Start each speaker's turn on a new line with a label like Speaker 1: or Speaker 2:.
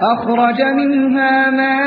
Speaker 1: أخرج منها ماء